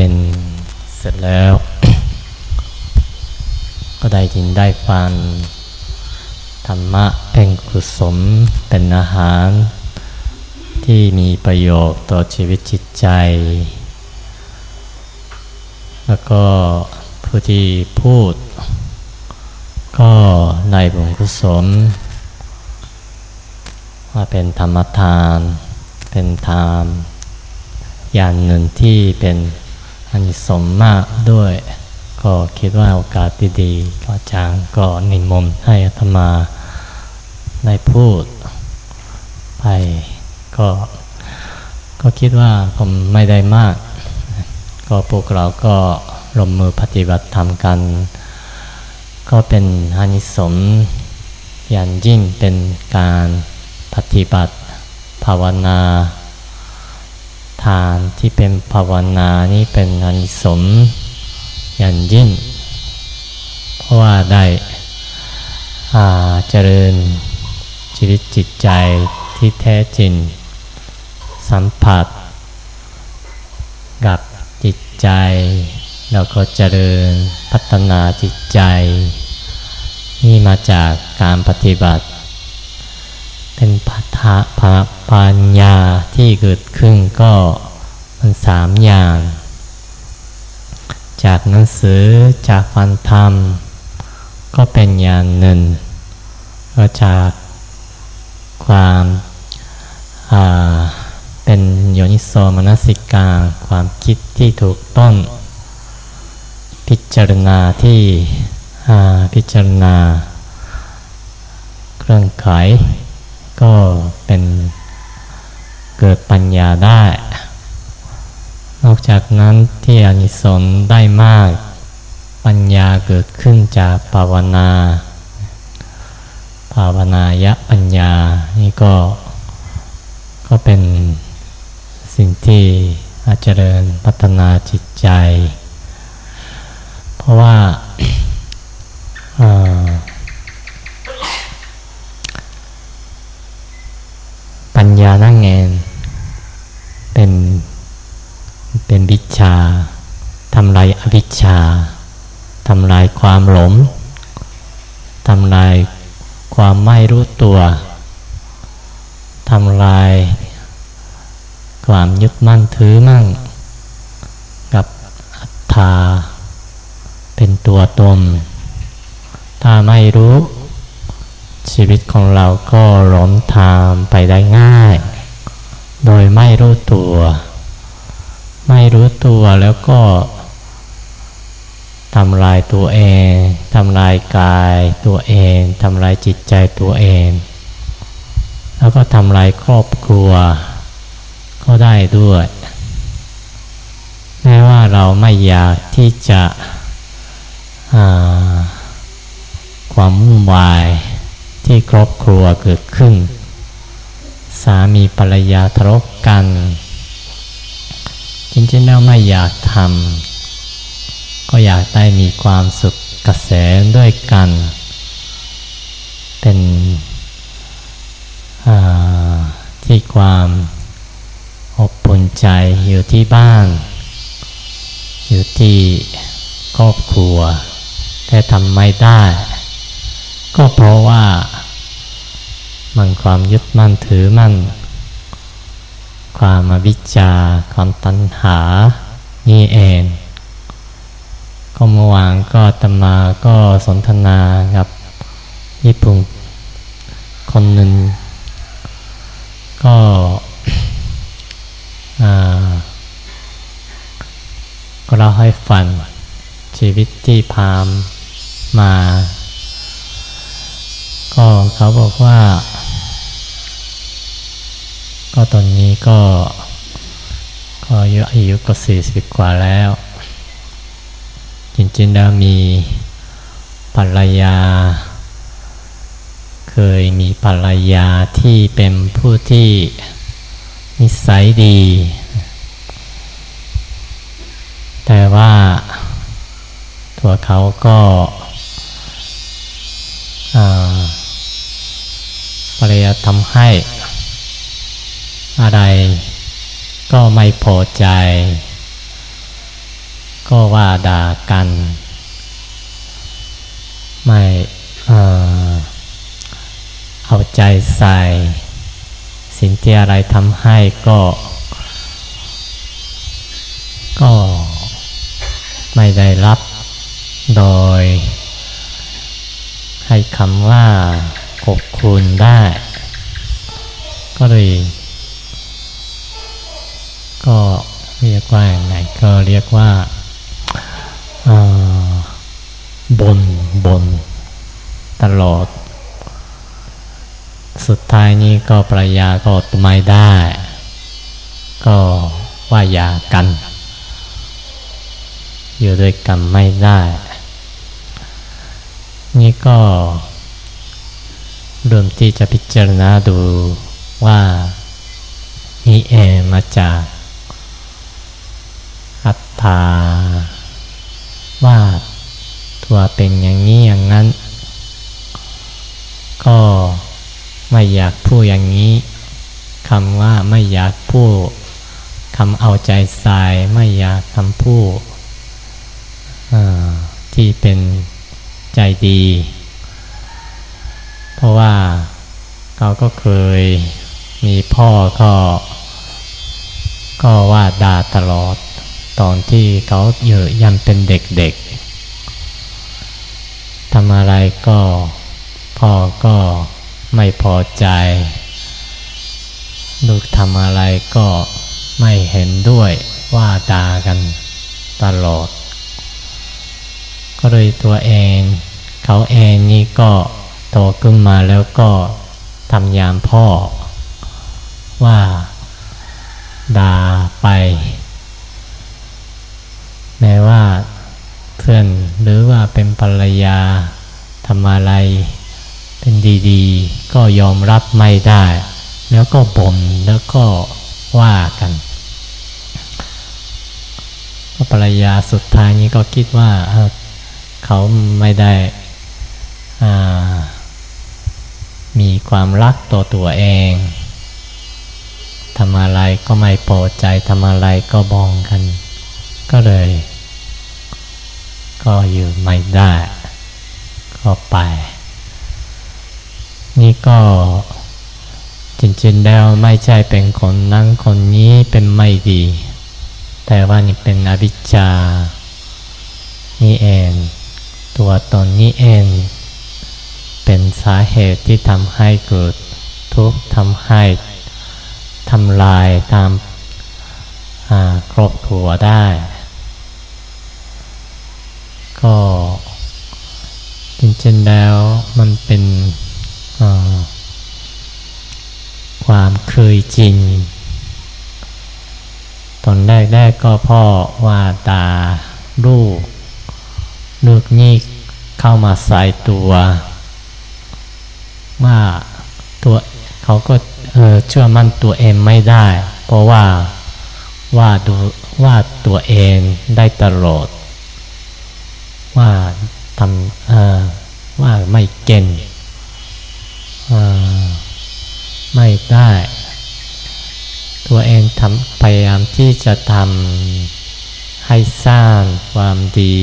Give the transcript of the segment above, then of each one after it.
ย็นเสร็จแล้ว ก็ได้ยินได้ฟังธรรมะเป็นกุศลเป็นอาหาร ที่มีประโยชน์ต่อชีวิตจิตใจ แล้วก็ผู้ที่พูด ก็ในบุญกุศลว่าเป็นธรรมทาน เป็นธรรมอย่างหนึ่งที่เป็น อันสมมากด้วย ก็คิดว่าโอกาสดีๆก็จางก็นิมนต์ให้อาตมาได้พูดไปก็ก็คิดว่าผมไม่ได้มาก ก็พวกเราก็ลงมือปฏิบัติทำกัน ก็เป็นอานิสงส์อย่างยิ่งเป็นการปฏิบัติภาวนา ทานที่เป็นภาวนานี่เป็นอนิสงส์อย่างยิ่ง เพราะว่าได้เจริญชีวิตจิตใจที่แท้จริง สัมผัส กับจิตใจ แล้วก็เจริญพัฒนาจิตใจ นี่มาจากการปฏิบัติ เป็นพัฒนาปัญญาที่เกิดขึ้นก็มันสามอย่าง จากหนังสือจากฟันธรรม ก็เป็นอย่างหนึ่งก็จากความเป็นโยนิโสมนสิกาความคิดที่ถูกต้อง พิจารณาที่พิจารณา เครื่องไข ก็เป็นเกิดปัญญาได้ นอกจากนั้นที่อนิสงส์ได้มาก ปัญญาเกิดขึ้นจากภาวนา ภาวนายะปัญญา นี่ก็ก็เป็นสิ่งที่อาจเจริญพัฒนาจิตใจ เพราะว่า ปัญญานั่งเองเป็นเป็นวิชาทำลายอวิชชาทำลายความหลงทำลายความไม่รู้ตัวทำลายความยึดมั่นถือมั่งกับอัตตาเป็นตัวตนถ้าไม่รู้ ชีวิตของเราก็หลงทางไปได้ง่าย โดยไม่รู้ตัว ไม่รู้ตัวแล้วก็ทำลายตัวเอง ทำลายกายตัวเอง ทำลายจิตใจตัวเอง แล้วก็ทำลายครอบครัว ก็ได้ด้วยแม้ว่าเราไม่อยากที่จะความวุ่นวาย ที่ครอบครัวเกิดขึ้น สามีภรรยาทะเลาะกัน จริงๆแล้วไม่อยากทำก็อยากได้มีความสุขกระแสด้วยกัน เป็นที่ความอบอุ่นใจอยู่ที่บ้าน อยู่ที่ครอบครัว แต่ทำไม่ได้ ก็เพราะว่า มันความยึดมั่นถือมั่น ความวิจา ความตัณหา นี่เอง ก็เมื่อวานก็ตมาก็สนทนากับญี่ปุ่นคนหนึ่ง ก็ก็เล่าให้ฟังชีวิตที่พามมา ก็เขาบอกว่า ก็ตอนนี้ก็ก็อายุอายุก็สี่สิบกว่าแล้ว จริงๆแล้วมีภรรยา เคยมีภรรยาที่เป็นผู้ที่นิสัยดี แต่ว่าตัวเขาก็ภรรยาทำให้ อะไรก็ไม่พอใจ ก็ว่าด่ากัน ไม่เอาใจใส่ สิ่งที่อะไรทำให้ก็ ก็ไม่ได้รับโดย ให้คำว่าขอบคุณได้ ก็เลย ก็เรียกว่าอย่างไรก็เรียกว่าบนบนตลอด สุดท้ายนี้ก็ปรยาก็ไม่ได้ ก็ว่าอย่ากัน อยู่ด้วยกันไม่ได้ นี่ก็เริ่มที่จะพิจารณาดูว่านี่เองมาจาก อัตตาว่าตัวเป็นอย่างนี้อย่างนั้น ก็ไม่อยากพูดอย่างนี้คำว่าไม่อยากพูดคำเอาใจใส่ไม่อยากคำพูดที่เป็นใจดี เพราะว่าเขาก็เคยมีพ่อก็ ก็ว่าด่าตลอด ตอนที่เขาอยู่ยังเป็นเด็กๆทำอะไรก็พ่อก็ไม่พอใจ ลูกทำอะไรก็ไม่เห็นด้วยว่าดากันตลอด ก็เลยตัวเอง เขาเองนี่ก็โตขึ้นมาแล้วก็ทำยามพ่อว่าด่าไปแม้ว่าเพื่อนหรือว่าเป็นภรรยาทำอะไร เป็นดีๆ ก็ยอมรับไม่ได้ แล้วก็บ่นแล้วก็ว่ากันภรรยาสุดท้ายนี้ก็คิดว่าเขาไม่ได้มีความรักตัวตัวเองทำอะไรก็ไม่พอใจทำอะไรก็บองกัน ก็เลย ก็อยู่ไม่ได้ ก็ไป นี่ก็จริงๆแล้วไม่ใช่เป็นคนนั้นคนนี้เป็นไม่ดี แต่ว่านี่เป็นอวิชชา นี่เอง ตัวตนนี้เอง เป็นสาเหตุที่ทำให้เกิดทุกข์ทำให้ทำลายตามครอบครัวได้ ก็จริงๆแล้วมันเป็นความเคยจินตอนแรกๆก็พ่อว่าตาลูกลูกนี่เข้ามาใส่ตัวว่าตัวเขาก็เออเชื่อมั่นตัวเองไม่ได้ เพราะว่าว่าดูว่าตัวเองได้ตลอด ว่าทำว่าไม่เก่งไม่ได้ ตัวเองทำพยายามที่จะทำให้สร้างความดี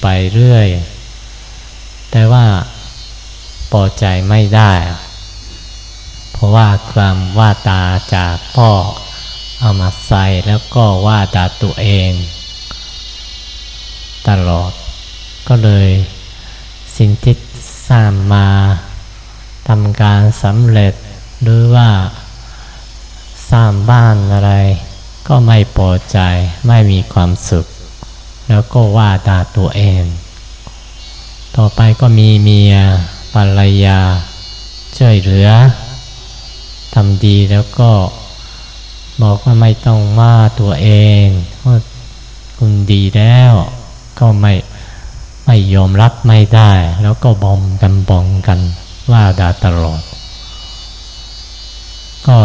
ไปเรื่อย แต่ว่าพอใจไม่ได้ เพราะว่าความว่าตาจากพ่อเอามาใส่แล้วก็ว่าตาตัวเอง ตลอด ก็เลยสิ่งที่สร้างมาทำการสำเร็จหรือว่าสร้างบ้านอะไร ก็ไม่พอใจไม่มีความสุข แล้วก็ว่าตาตัวเอง ต่อไปก็มีเมียภรรยา ช่วยเหลือทำดีแล้วก็บอกว่าไม่ต้องว่าตัวเองว่าคุณดีแล้วก็ไม่ ไม่ยอมรับไม่ได้ แล้วก็บอมกันบองกันว่าดาตลอด ก็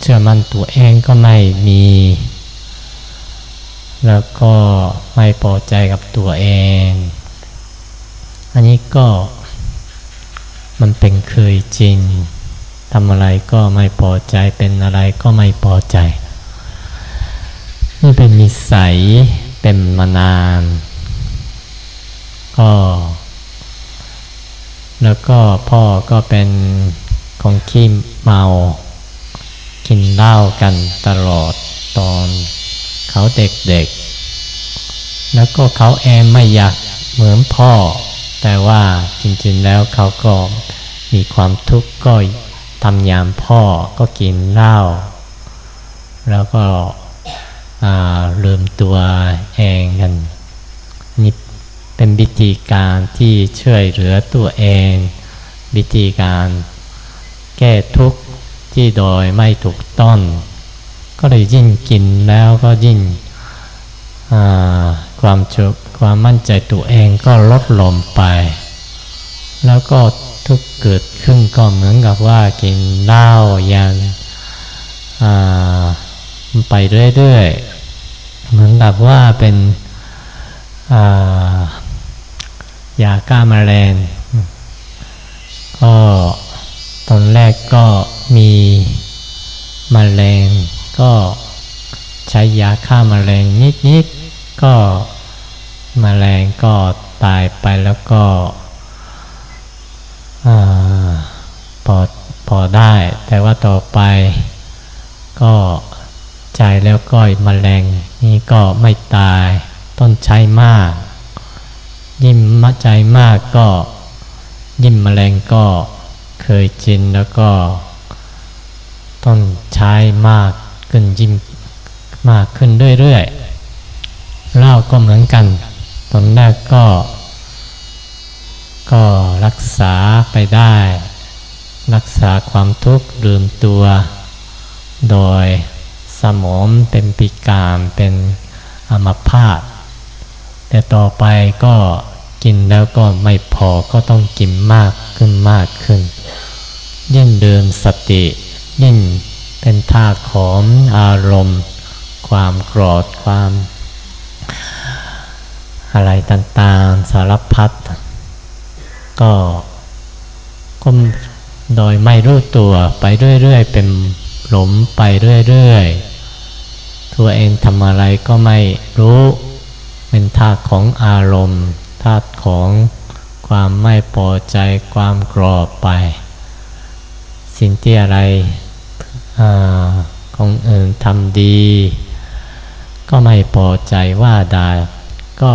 เชื่อมั่นตัวเองก็ไม่มี แล้วก็ไม่พอใจกับตัวเอง อันนี้ก็มันเป็นเคยจริงทำอะไรก็ไม่พอใจเป็นอะไรก็ไม่พอใจ นี่เป็นนิสัยเป็นมานาน ก็ แล้วก็พ่อก็เป็นคนขี้เมา กินเหล้ากันตลอดตอนเขาเด็กๆ แล้วก็เขาเองไม่อยากเหมือนพ่อ แต่ว่าจริงๆแล้วเขาก็มีความทุกข์ก็ทำยามพ่อก็กินเหล้าแล้วก็ลืมตัวเองกัน เป็นวิธีการที่ช่วยเหลือตัวเอง วิธีการแก้ทุกข์ที่โดยไม่ถูกต้อง ก็เลยยิ่งกินแล้วก็ยิ่งความชุความมั่นใจตัวเองก็ลดลงไป แล้วก็ทุกเกิดขึ้นก็เหมือนกับว่ากินเหล้ายันไปเรื่อยๆ เหมือนกับว่าเป็น ยาฆ่ามาแมลงก็ตอนแรกก็มีมแมลง ก็ใช้ยาฆ่ามาแมลงนิดๆก็มแมลงก็ตายไปแล้วก็พอพอได้ แต่ว่าต่อไปก็ใจแล้วก็มแมลงนี่ก็ไม่ตาย ต้นใช้มาก ยิ่งมใจมากก็ ยิ่งมแมลงก็เคยจินแล้วก็ ต้องใช้มากขึ้นยิ่งมากขึ้นเรื่อยๆเล่าก็เหมือนกัน ตอนแรกก็ ก็รักษาไปได้ รักษาความทุกข์ลืมตัว โดยสมองเป็นปิการเป็นอมพาตแต่ต่อไปก็ กินแล้วก็ไม่พอก็ต้องกินมากขึ้นมากขึ้น ยิ่งเดินสติ ยิ่งเป็นธาของอารมณ์ ความโกรธความ อะไรต่างๆสารพัดก็ก็โดยไม่รู้ตัวไปเรื่อยๆ เป็นหลมไปเรื่อยๆ ตัวเองทำอะไรก็ไม่รู้ เป็นธาของอารมณ์ธาตุ ของความไม่พอใจความกรธไป สิ่งที่อะไรอของอื่นทำดี ก็ไม่พอใจว่าดาก็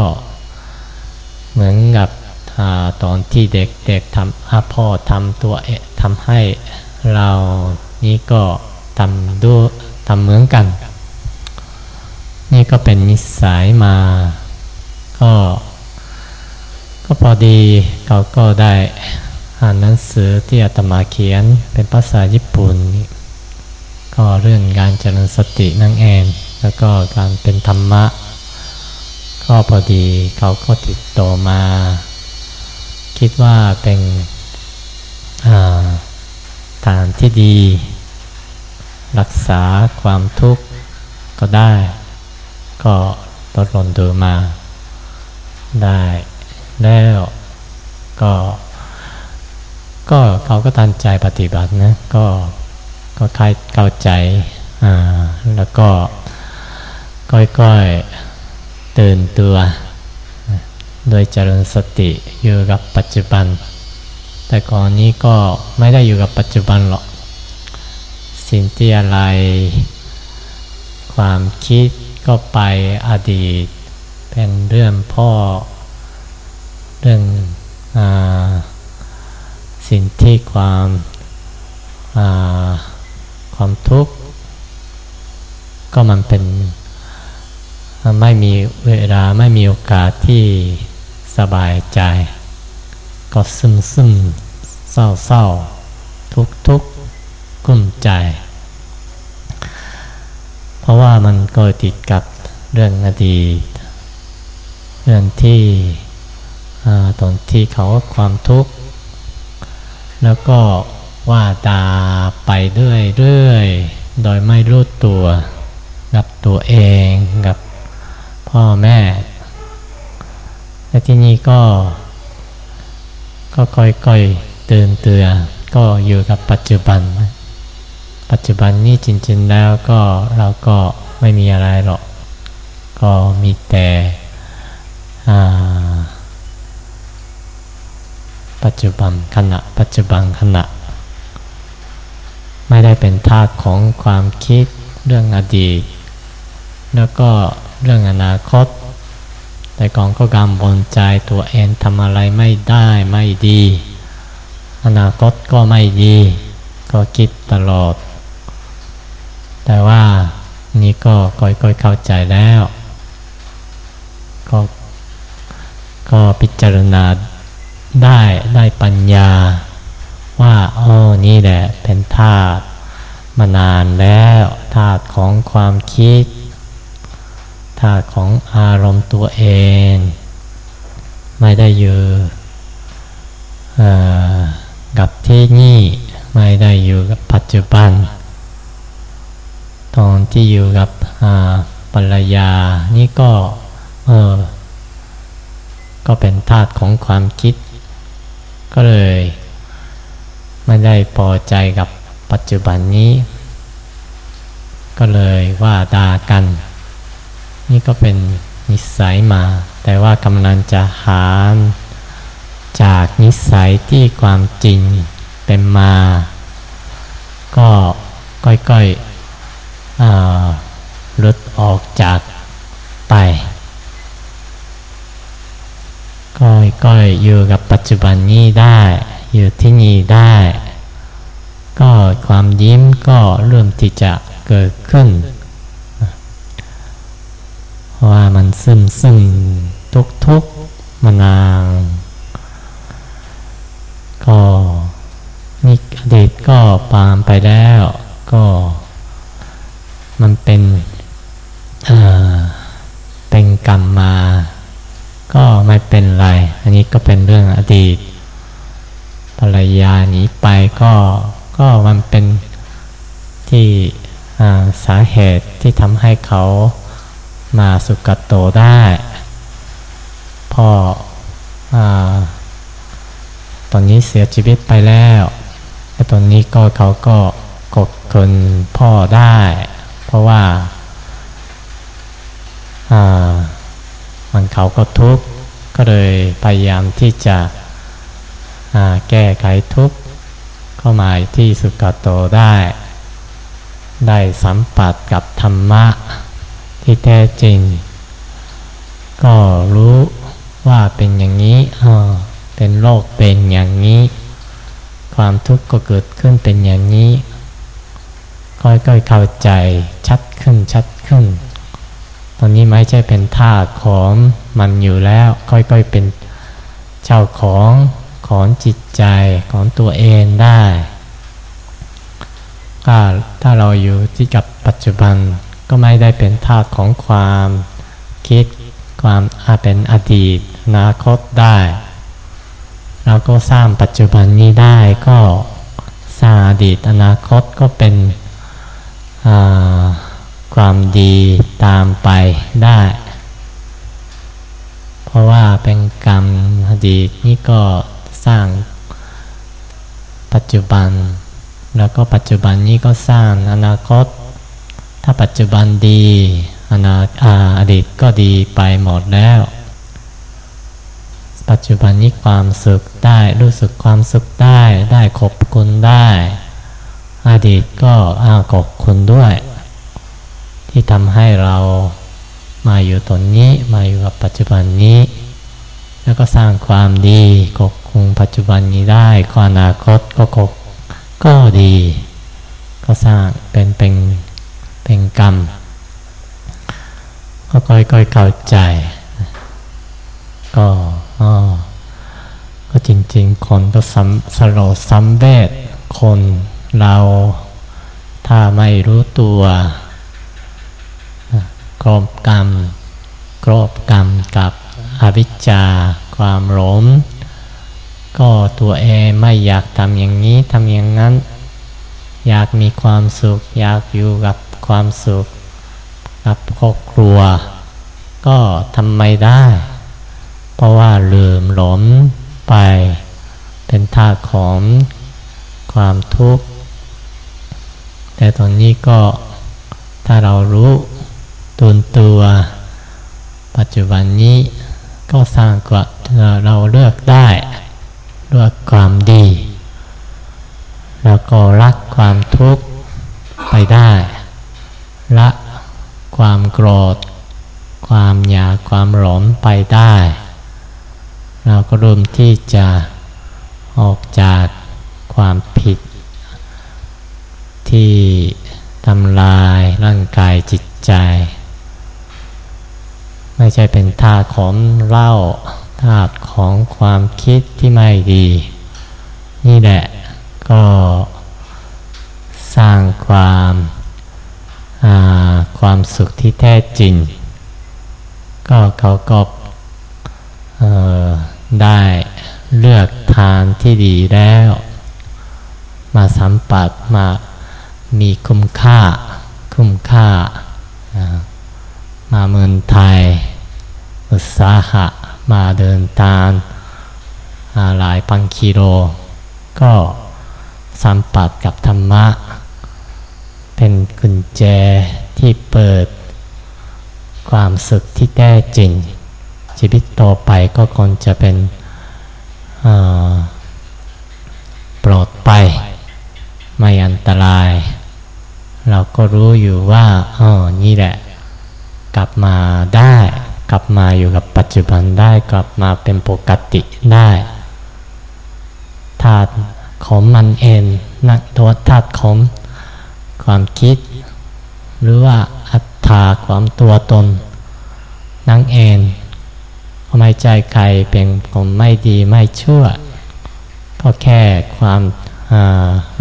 เหมือนกับอตอนที่เด็กๆทำพ่อทำตัวเอทำให้เรานี่ก็ทำด้วยทำเหมือนกัน นี่ก็เป็นนิสัยมา ก็ ก็พอดีเขาก็ได้อ่านหนังสือที่อาตมาเขียนเป็นภาษาญี่ปุ่น ก็เรื่องการเจริญสตินั่งเองแล้วก็การเป็นธรรมะ ก็พอดีเขาก็ติดต่อมา คิดว่าเป็นฐานที่ดี รักษาความทุกข์ก็ได้ ก็ลดลงดูมาได้ แล้ว ก็ ก็เขาก็ตั้งใจปฏิบัตินะก็ก็คลายเข้าใจอ่าแล้วก็ค่อยๆตื่นตัวโดยเจริญสติอยู่กับปัจจุบัน แต่ก่อนนี้ก็ไม่ได้อยู่กับปัจจุบันหรอก สิ่งที่อะไร ความคิดก็ไปอดีต เป็นเรื่องพ่อ เรื่องอสิ่งที่ความความทุกข์ ก็มันเป็นไม่มีเวลาไม่มีโอกาสที่สบายใจ ก็ซึมซึมเศร้าเศร้าทุกทุกกุ้มใจ เพราะว่ามันก็ติดกับเรื่องอดีต เรื่องที่ ตอนที่เขาความทุกข์ แล้วก็ว่าตาไปเรื่อยเรื่อยโดยไม่รู้ตัว กับตัวเองกับพ่อแม่ และที่นี่ก็ ก็ค่อยๆเตือนเตือนก็อยู่กับปัจจุบัน ปัจจุบันนี้จริงๆแล้วก็เราก็ไม่มีอะไรหรอกกก็มีแต่ ปัจจุบันขณะ ปัจจุบันขณะ ไม่ได้เป็นธาตุของความคิดเรื่องอดีต แล้วก็เรื่องอนาคต แต่ก่อนก็กังวลใจตัวเองทำอะไรไม่ได้ไม่ดี อนาคตก็ไม่ดี ก็คิดตลอด แต่ว่านี่ก็ค่อยๆเข้าใจแล้ว ก็ก็พิจารณา ได้ได้ปัญญา ว่าอ๋อนี่แหละเป็นธาตุมานานแล้วธาตุของความคิดธาตุของอารมณ์ตัวเอง ไม่ได้อยู่กับที่นี่ไม่ได้อยู่กับปัจจุบัน ตอนที่อยู่กับภรรยานี่ก็เออก็เป็นธาตุของความคิด ก็เลยไม่ได้พอใจกับปัจจุบันนี้ ก็เลยว่าด่ากัน นี่ก็เป็นนิสัยมา แต่ว่ากำลังจะหาจากนิสัยที่ความจริงเป็นมา ก็ก้อยๆลุดออกจากไป ก็ก็อยู่กับปัจจุบันนี้ได้ อยู่ที่นี่ได้ ก็ความยิ้มก็เริ่มที่จะเกิดขึ้น เพราะว่ามันซึมซึมทุกทุกมานางก็นี่อดีตก็ปามไปแล้ว ก็มันเป็นเป็นกรรมมา ก็ไม่เป็นไร อันนี้ก็เป็นเรื่องอดีต ภรรยาหนีไปก็ก็มันเป็นที่สาเหตุที่ทำให้เขามาสุกโตได้ พ่ออตอนนี้เสียชีวิตไปแล้วแต่ตอนนี้ก็เขาก็กดคนพ่อได้ เพราะว่าอ่า มันเขาก็ทุกข์ก็เลยพยายามที่จะแก้ไขทุกข์เข้ามาที่สุกโตได้ ได้สัมผัสกับธรรมะที่แท้จริง ก็รู้ว่าเป็นอย่างนี้เป็นโลกเป็นอย่างนี้ ความทุกข์ก็เกิดขึ้นเป็นอย่างนี้ ค่อยๆเข้าใจชัดขึ้นชัดขึ้น ตอนนี้ไม่ใช่เป็นท่าของมันอยู่แล้ว ค่อยๆเป็นเจ้าของของจิตใจของตัวเองได้ถ้าถ้าเราอยู่ที่กับปัจจุบันก็ไม่ได้เป็นท่าของความคิดความอาเป็นอดีตอนาคตได้ เราก็สร้างปัจจุบันนี้ได้ก็สร้างอดีตอนาคตก็เป็นอ่า ความดีตามไปได้ เพราะว่าเป็นกรรมอดีตนี่ก็สร้างปัจจุบัน แล้วก็ปัจจุบันนี้ก็สร้างอนาคต ถ้าปัจจุบันดีอนาอดีตก็ดีไปหมดแล้ว ปัจจุบันนี้ความสุขได้รู้สึกความสุขได้ได้ขอบคุณได้ อดีตก็อ้าขอบคุณด้วย ที่ทำให้เรามาอยู่ตรงนี้มาอยู่กับปัจจุบันนี้ แล้วก็สร้างความดีกบคุงปัจจุบันนี้ได้ก็อนาคตก็กบก็ดี ก็สร้างเป็นเป็นเป็นกรรม ก็ค่อยๆเข้าใจ ก็อ๋อก็จริงๆ คนก็สสโลสัมเวทคนเราถ้าไม่รู้ตัว รอบกรรม ครอบกรรมกับอวิชชาความหลงก็ตัวเองไม่อยากทำอย่างนี้ทำอย่างนั้น อยากมีความสุข อยากอยู่กับความสุข กับครอบครัว ก็ทำไม่ได้ เพราะว่าลืมหลงไป เป็นท่าของความทุกข์ แต่ตอนนี้ก็ถ้าเรารู้ ตนตัว ปัจจุบันนี้ก็สร้างกว่าเราเลือกได้เลือกความดี แล้วก็รักความทุกข์ไปได้ ละความโกรธ ความอยากความหลงไปได้ เราก็ร่มที่จะออกจากความผิด ที่ทำลายร่างกายจิตใจ ไม่ใช่เป็นธาตุของเล่าธาตุของความคิดที่ไม่ดี นี่แหละก็สร้างความความสุขที่แท้จริง ก็เขาก็ได้เลือกทานที่ดีแล้ว มาสัมผัสมามีคุ้มค่า คุ้มค่า มาเมืองไทย อุตสาหะมาเดินทางหลายพันกิโล ก็สัมผัสกับธรรมะ เป็นกุญแจที่เปิด ความสุขที่แท้จริง ชีวิตต่อไปก็คงจะเป็นปลอดไปไม่อันตราย เราก็รู้อยู่ว่าอ๋อนี่แหละ กลับมาได้ กลับมาอยู่กับปัจจุบันได้ กลับมาเป็นปกติได้ธาตุของมันเองนักตัวธาตุของความคิด หรือว่าอัตตาความตัวตน นั่งเองไมใจใครเป็นคนไม่ดีไม่ชั่ว ก็แค่ความ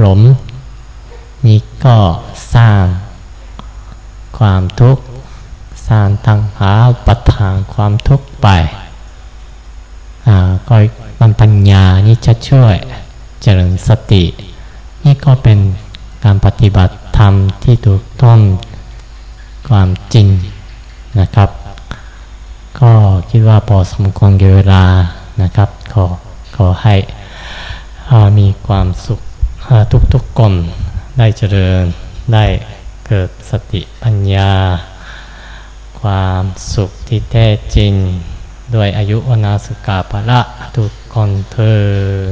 หลมนี้ก็สร้างความทุกข์ สร้างทางหาปัจทางความทุกข์ไปก็มันปัญญานี่จะช่วยเจริญสติ นี่ก็เป็นการปฏิบัติธรรมที่ถูกต้องความจริงนะครับ ก็คิดว่าพอสมควรเวลานะครับ ขอขอให้มีความสุขทุกๆคนได้เจริญได้เกิดสติปัญญา ความสุขที่แท้จริง ด้วยอายุวนาสุกาภละทุกคนเทิง